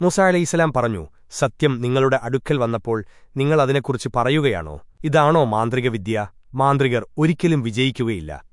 മൂസ അലൈഹിസ്സലാം പറഞ്ഞു സത്യം നിങ്ങളുടെ അടുക്കൽ വന്നപ്പോൾ നിങ്ങൾ അതിനെക്കുറിച്ച് പറയുകയാണോ? ഇതാണോ മാന്ത്രികവിദ്യ? മാന്ത്രികർ ഒരിക്കലും വിജയിക്കുകയില്ല.